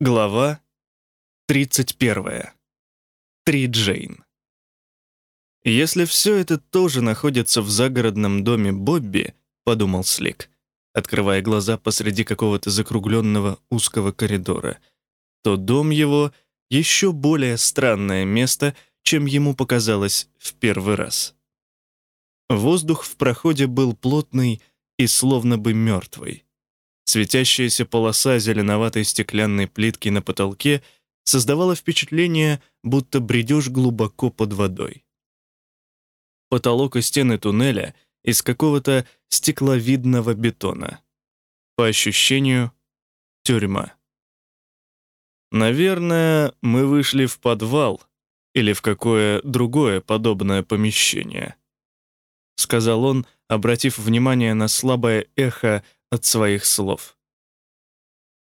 Глава 31. Три Джейн. «Если все это тоже находится в загородном доме Бобби», — подумал Слик, открывая глаза посреди какого-то закругленного узкого коридора, то дом его — еще более странное место, чем ему показалось в первый раз. Воздух в проходе был плотный и словно бы мертвый. Светящаяся полоса зеленоватой стеклянной плитки на потолке создавала впечатление, будто бредешь глубоко под водой. Потолок и стены туннеля из какого-то стекловидного бетона. По ощущению, тюрьма. Наверное, мы вышли в подвал или в какое другое подобное помещение, сказал он, обратив внимание на слабое эхо от своих слов.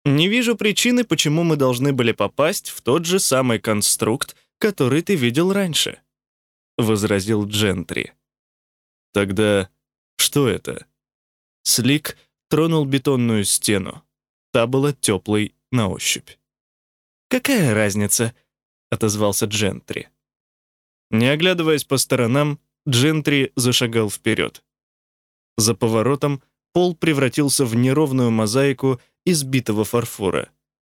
«Не вижу причины, почему мы должны были попасть в тот же самый конструкт, который ты видел раньше», — возразил Джентри. «Тогда что это?» Слик тронул бетонную стену. Та была теплой на ощупь. «Какая разница?» — отозвался Джентри. Не оглядываясь по сторонам, Джентри зашагал вперед. За поворотом Пол превратился в неровную мозаику из битого фарфора.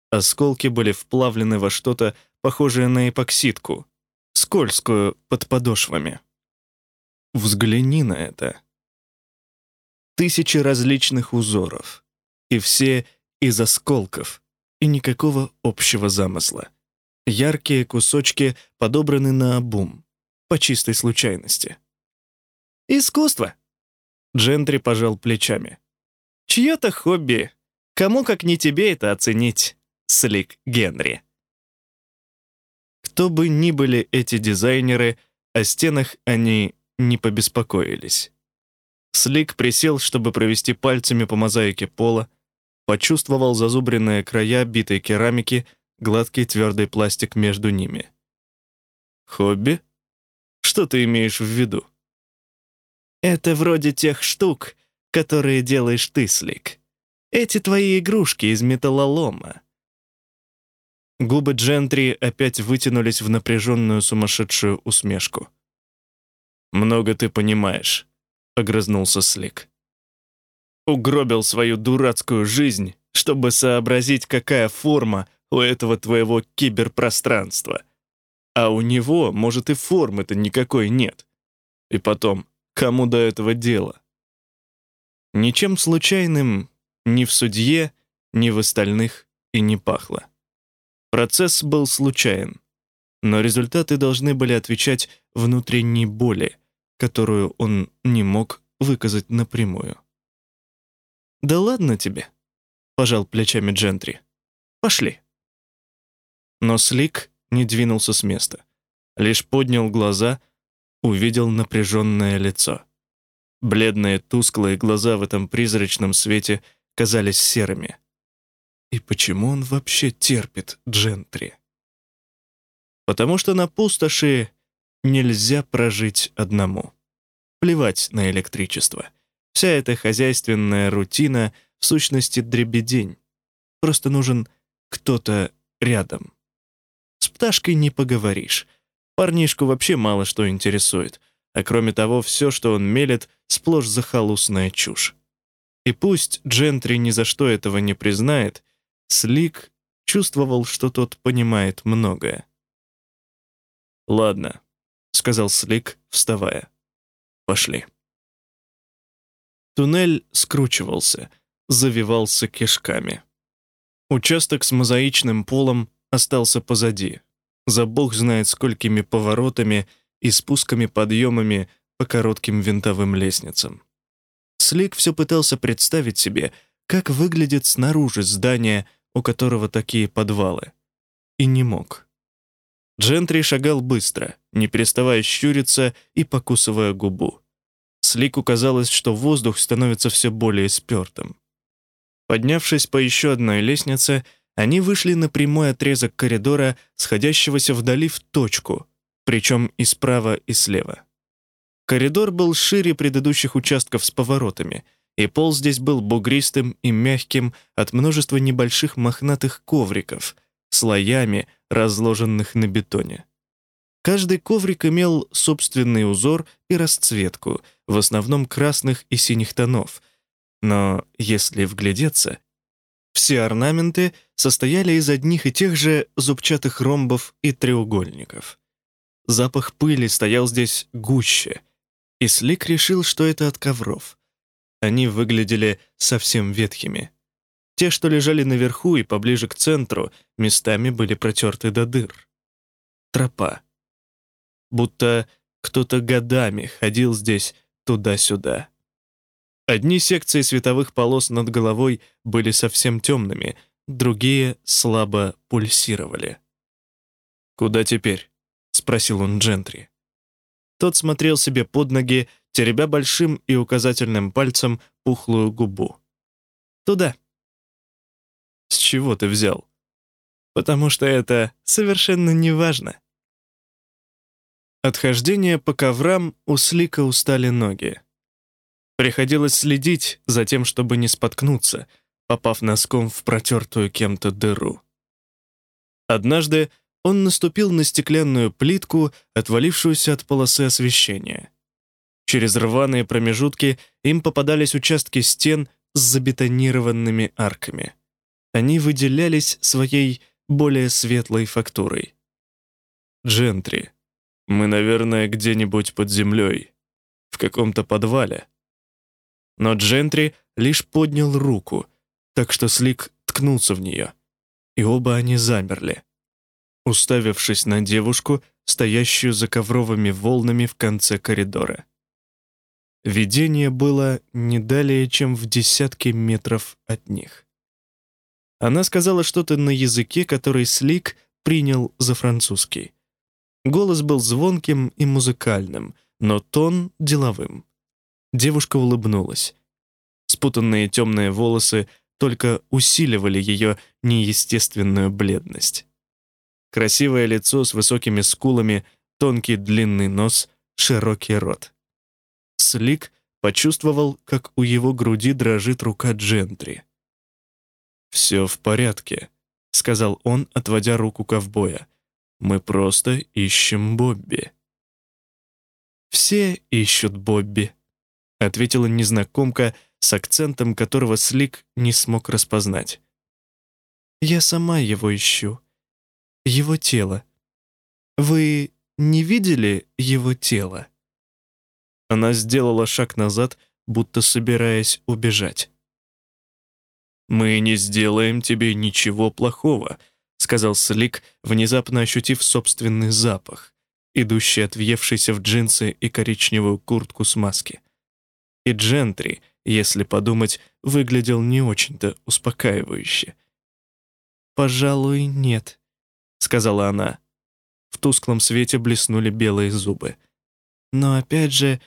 Осколки были вплавлены во что-то похожее на эпоксидку, скользкую под подошвами. Взгляни на это. Тысячи различных узоров, и все из осколков, и никакого общего замысла. Яркие кусочки подобраны на обум, по чистой случайности. «Искусство!» Джентри пожал плечами. «Чье-то хобби. Кому, как не тебе, это оценить, Слик Генри». Кто бы ни были эти дизайнеры, о стенах они не побеспокоились. Слик присел, чтобы провести пальцами по мозаике пола, почувствовал зазубренные края битой керамики, гладкий твердый пластик между ними. «Хобби? Что ты имеешь в виду?» Это вроде тех штук, которые делаешь ты, Слик. Эти твои игрушки из металлолома. Губы Джентри опять вытянулись в напряженную сумасшедшую усмешку. «Много ты понимаешь», — огрызнулся Слик. «Угробил свою дурацкую жизнь, чтобы сообразить, какая форма у этого твоего киберпространства. А у него, может, и формы-то никакой нет. И потом, Кому до этого дело? Ничем случайным ни в судье, ни в остальных и не пахло. Процесс был случайен, но результаты должны были отвечать внутренней боли, которую он не мог выказать напрямую. «Да ладно тебе», — пожал плечами Джентри. «Пошли». Но Слик не двинулся с места, лишь поднял глаза — увидел напряженное лицо. Бледные тусклые глаза в этом призрачном свете казались серыми. И почему он вообще терпит Джентри? Потому что на пустоши нельзя прожить одному. Плевать на электричество. Вся эта хозяйственная рутина в сущности дребедень. Просто нужен кто-то рядом. С пташкой не поговоришь, Парнишку вообще мало что интересует, а кроме того, все, что он мелет, сплошь захолустная чушь. И пусть Джентри ни за что этого не признает, Слик чувствовал, что тот понимает многое. «Ладно», — сказал Слик, вставая. «Пошли». Туннель скручивался, завивался кишками. Участок с мозаичным полом остался позади за бог знает сколькими поворотами и спусками-подъемами по коротким винтовым лестницам. Слик все пытался представить себе, как выглядит снаружи здание, у которого такие подвалы. И не мог. Джентри шагал быстро, не переставая щуриться и покусывая губу. Слику казалось, что воздух становится все более спертым. Поднявшись по еще одной лестнице, они вышли на прямой отрезок коридора, сходящегося вдали в точку, причем и справа, и слева. Коридор был шире предыдущих участков с поворотами, и пол здесь был бугристым и мягким от множества небольших мохнатых ковриков, слоями, разложенных на бетоне. Каждый коврик имел собственный узор и расцветку, в основном красных и синих тонов. Но если вглядеться, все орнаменты состояли из одних и тех же зубчатых ромбов и треугольников. Запах пыли стоял здесь гуще, и Слик решил, что это от ковров. Они выглядели совсем ветхими. Те, что лежали наверху и поближе к центру, местами были протерты до дыр. Тропа. Будто кто-то годами ходил здесь туда-сюда. Одни секции световых полос над головой были совсем темными, другие слабо пульсировали. «Куда теперь?» — спросил он Джентри. Тот смотрел себе под ноги, теребя большим и указательным пальцем пухлую губу. «Туда». «С чего ты взял?» «Потому что это совершенно неважно». От хождения по коврам у Слика устали ноги. Приходилось следить за тем, чтобы не споткнуться, попав носком в протертую кем-то дыру. Однажды он наступил на стеклянную плитку, отвалившуюся от полосы освещения. Через рваные промежутки им попадались участки стен с забетонированными арками. Они выделялись своей более светлой фактурой. «Джентри, мы, наверное, где-нибудь под землей, в каком-то подвале», но Джентри лишь поднял руку, так что Слик ткнулся в нее, и оба они замерли, уставившись на девушку, стоящую за ковровыми волнами в конце коридора. Видение было не далее, чем в десятке метров от них. Она сказала что-то на языке, который Слик принял за французский. Голос был звонким и музыкальным, но тон — деловым. Девушка улыбнулась. Спутанные темные волосы только усиливали ее неестественную бледность. Красивое лицо с высокими скулами, тонкий длинный нос, широкий рот. Слик почувствовал, как у его груди дрожит рука Джентри. «Все в порядке», — сказал он, отводя руку ковбоя. «Мы просто ищем Бобби». «Все ищут Бобби», — ответила незнакомка с акцентом, которого Слик не смог распознать. «Я сама его ищу. Его тело. Вы не видели его тело?» Она сделала шаг назад, будто собираясь убежать. «Мы не сделаем тебе ничего плохого», — сказал Слик, внезапно ощутив собственный запах, идущий от въевшейся в джинсы и коричневую куртку с маски и Джентри, если подумать, выглядел не очень-то успокаивающе. «Пожалуй, нет», — сказала она. В тусклом свете блеснули белые зубы. «Но опять же,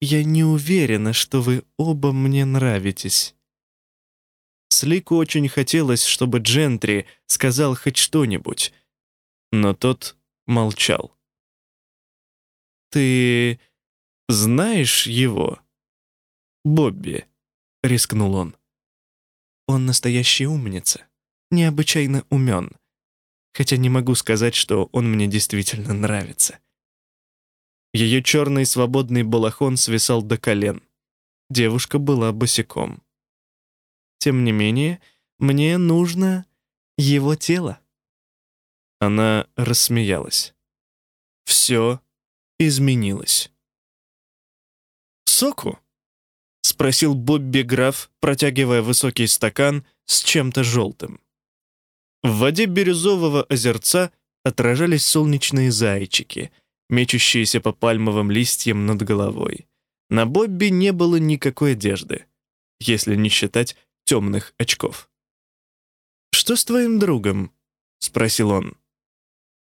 я не уверена, что вы оба мне нравитесь». Слику очень хотелось, чтобы Джентри сказал хоть что-нибудь, но тот молчал. «Ты знаешь его?» Бобби», — рискнул он. «Он настоящая умница, необычайно умен, хотя не могу сказать, что он мне действительно нравится». Ее черный свободный балахон свисал до колен. Девушка была босиком. Тем не менее, мне нужно его тело. Она рассмеялась. Все изменилось. «Соку?» — спросил Бобби граф, протягивая высокий стакан с чем-то желтым. В воде бирюзового озерца отражались солнечные зайчики, мечущиеся по пальмовым листьям над головой. На Бобби не было никакой одежды, если не считать темных очков. «Что с твоим другом?» — спросил он.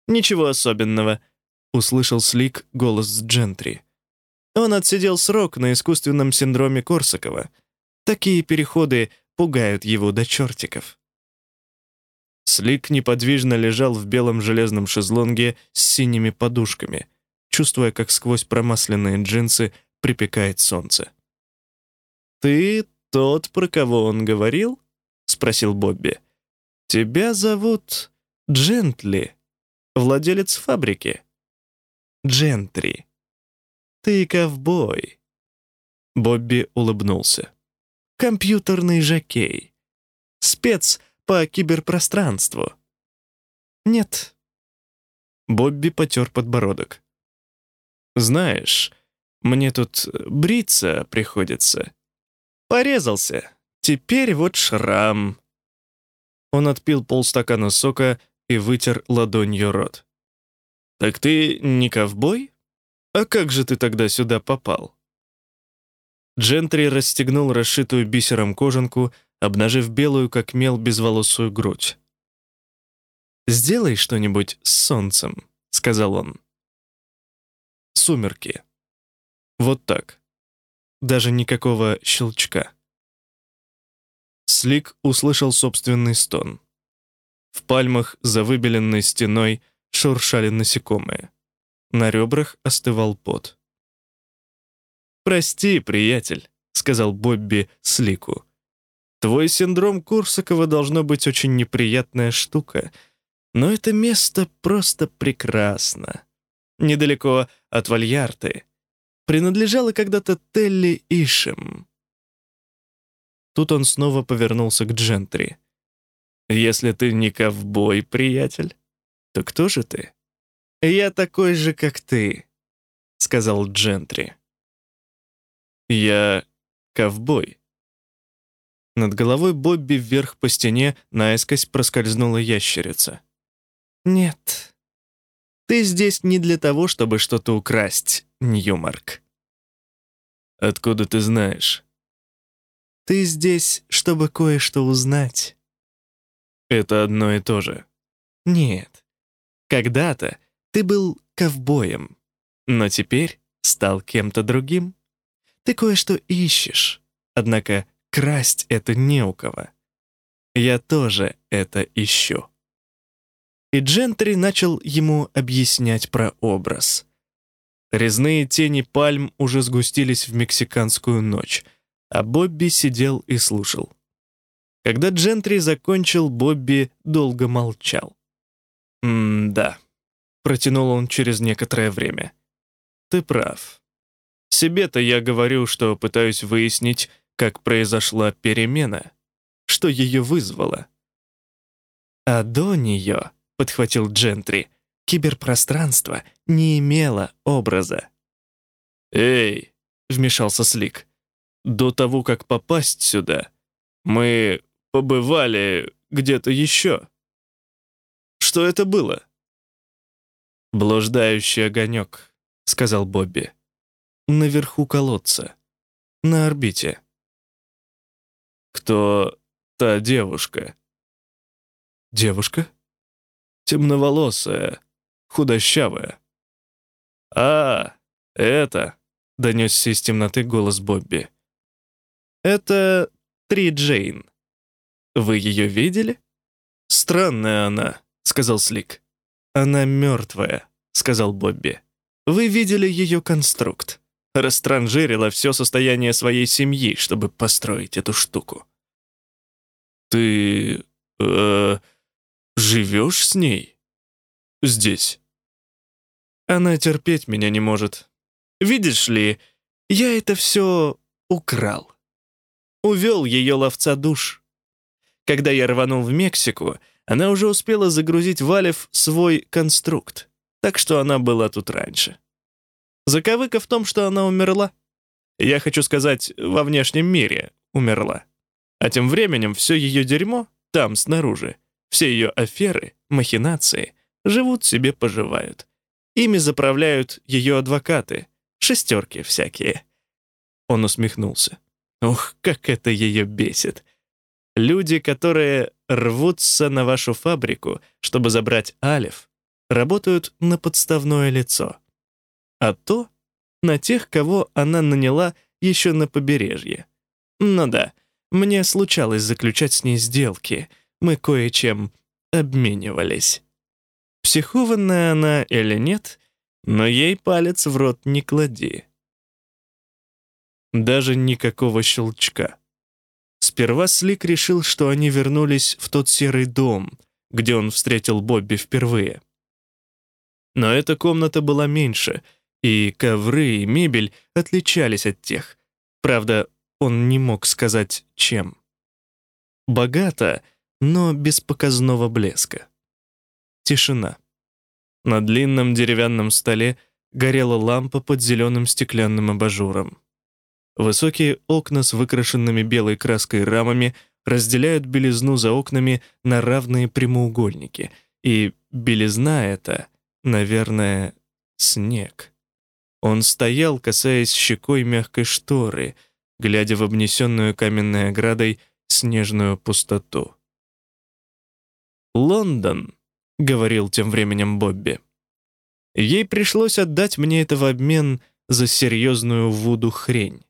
«Ничего особенного», — услышал Слик голос Джентри. Он отсидел срок на искусственном синдроме Корсакова. Такие переходы пугают его до чертиков. Слик неподвижно лежал в белом железном шезлонге с синими подушками, чувствуя, как сквозь промасленные джинсы припекает солнце. «Ты тот, про кого он говорил?» — спросил Бобби. «Тебя зовут Джентли, владелец фабрики. Джентри. Ты ковбой. Бобби улыбнулся. Компьютерный жокей. Спец по киберпространству. Нет. Бобби потер подбородок. Знаешь, мне тут бриться приходится. Порезался. Теперь вот шрам. Он отпил полстакана сока и вытер ладонью рот. «Так ты не ковбой? А как же ты тогда сюда попал?» Джентри расстегнул расшитую бисером кожанку, обнажив белую, как мел, безволосую грудь. «Сделай что-нибудь с солнцем», — сказал он. Сумерки. Вот так. Даже никакого щелчка. Слик услышал собственный стон. В пальмах за выбеленной стеной шуршали насекомые. На ребрах остывал пот. «Прости, приятель», — сказал Бобби Слику. «Твой синдром Курсакова должно быть очень неприятная штука, но это место просто прекрасно. Недалеко от Вальярты. Принадлежало когда-то Телли Ишем. Тут он снова повернулся к Джентри. «Если ты не ковбой, приятель, то кто же ты?» «Я такой же, как ты», — сказал Джентри. «Я ковбой». Над головой Бобби вверх по стене наискось проскользнула ящерица. «Нет, ты здесь не для того, чтобы что-то украсть, Ньюмарк». «Откуда ты знаешь?» Ты здесь, чтобы кое-что узнать. Это одно и то же. Нет. Когда-то ты был ковбоем, но теперь стал кем-то другим. Ты кое-что ищешь, однако красть это не у кого. Я тоже это ищу. И Джентри начал ему объяснять про образ. Резные тени пальм уже сгустились в мексиканскую ночь — а Бобби сидел и слушал. Когда Джентри закончил, Бобби долго молчал. «М-да», — протянул он через некоторое время. «Ты прав. Себе-то я говорю, что пытаюсь выяснить, как произошла перемена, что ее вызвало». «А до нее», — подхватил Джентри, — «киберпространство не имело образа». «Эй», — вмешался Слик, до того, как попасть сюда, мы побывали где-то еще. Что это было? «Блуждающий огонек», — сказал Бобби. «Наверху колодца. На орбите». «Кто та девушка?» «Девушка?» «Темноволосая, худощавая». «А, это...» — донесся из темноты голос Бобби. Это Три Джейн. Вы ее видели? Странная она, сказал Слик. Она мертвая, сказал Бобби. Вы видели ее конструкт. Растранжирила все состояние своей семьи, чтобы построить эту штуку. Ты... Э, живешь с ней? Здесь. Она терпеть меня не может. Видишь ли, я это все украл. Увел ее ловца душ. Когда я рванул в Мексику, она уже успела загрузить в Алев свой конструкт, так что она была тут раньше. Заковыка в том, что она умерла. Я хочу сказать, во внешнем мире умерла. А тем временем все ее дерьмо там, снаружи, все ее аферы, махинации, живут себе, поживают. Ими заправляют ее адвокаты, шестерки всякие. Он усмехнулся. Ух, как это ее бесит. Люди, которые рвутся на вашу фабрику, чтобы забрать Алиф, работают на подставное лицо. А то на тех, кого она наняла еще на побережье. Ну да, мне случалось заключать с ней сделки, мы кое-чем обменивались. Психованная она или нет, но ей палец в рот не клади. Даже никакого щелчка. Сперва Слик решил, что они вернулись в тот серый дом, где он встретил Бобби впервые. Но эта комната была меньше, и ковры и мебель отличались от тех. Правда, он не мог сказать, чем. Богато, но без показного блеска. Тишина. На длинном деревянном столе горела лампа под зеленым стеклянным абажуром. Высокие окна с выкрашенными белой краской рамами разделяют белизну за окнами на равные прямоугольники, и белизна эта, наверное, снег. Он стоял, касаясь щекой мягкой шторы, глядя в обнесенную каменной оградой снежную пустоту. «Лондон», — говорил тем временем Бобби. Ей пришлось отдать мне это в обмен за серьезную Вуду хрень.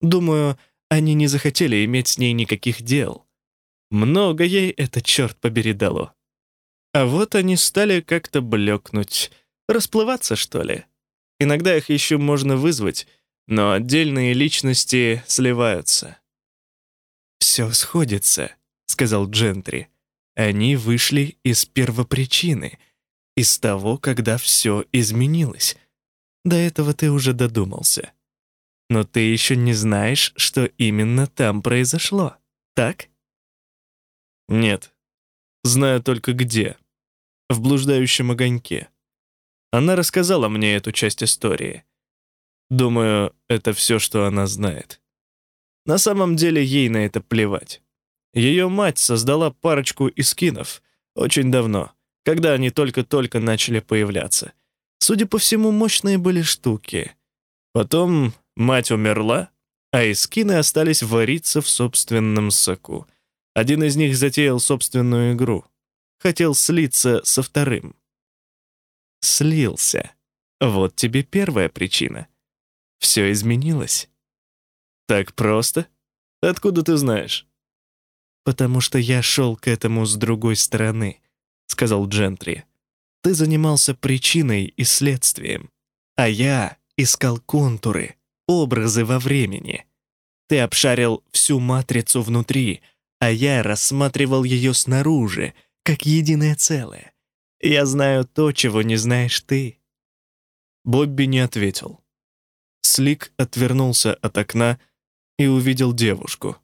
Думаю, они не захотели иметь с ней никаких дел. Много ей это, черт побери, дало. А вот они стали как-то блекнуть, расплываться, что ли. Иногда их еще можно вызвать, но отдельные личности сливаются. «Все сходится», — сказал Джентри. «Они вышли из первопричины, из того, когда все изменилось. До этого ты уже додумался. Но ты еще не знаешь, что именно там произошло, так?» «Нет. Знаю только где. В блуждающем огоньке. Она рассказала мне эту часть истории. Думаю, это все, что она знает. На самом деле ей на это плевать. Ее мать создала парочку искинов очень давно, когда они только-только начали появляться. Судя по всему, мощные были штуки. Потом мать умерла, а искины остались вариться в собственном соку. Один из них затеял собственную игру. Хотел слиться со вторым. Слился. Вот тебе первая причина. Все изменилось. Так просто? Откуда ты знаешь? Потому что я шел к этому с другой стороны, сказал Джентри. Ты занимался причиной и следствием, а я искал контуры, образы во времени. Ты обшарил всю матрицу внутри, а я рассматривал ее снаружи, как единое целое. Я знаю то, чего не знаешь ты». Бобби не ответил. Слик отвернулся от окна и увидел девушку.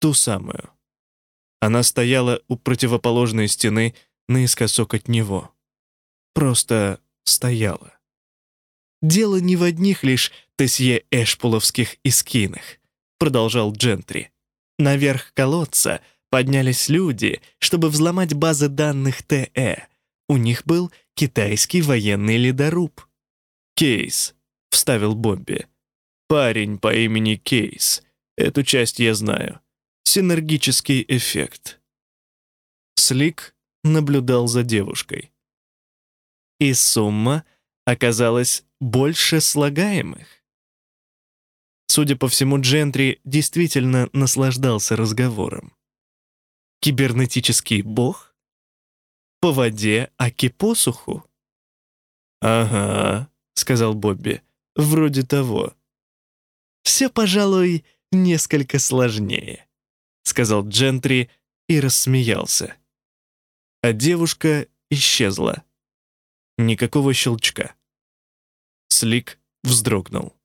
Ту самую. Она стояла у противоположной стены наискосок от него. Просто стояла. «Дело не в одних лишь Тесье Эшпуловских искинах», продолжал Джентри. «Наверх колодца поднялись люди, чтобы взломать базы данных ТЭ. У них был китайский военный ледоруб». «Кейс», — вставил Бобби. «Парень по имени Кейс. Эту часть я знаю. Синергический эффект». Слик наблюдал за девушкой. И сумма оказалась больше слагаемых. Судя по всему, Джентри действительно наслаждался разговором. Кибернетический бог? По воде, аки посуху? «Ага», — сказал Бобби, — «вроде того». «Все, пожалуй, несколько сложнее», — сказал Джентри и рассмеялся. А девушка исчезла. Никакого щелчка. Слик вздрогнул.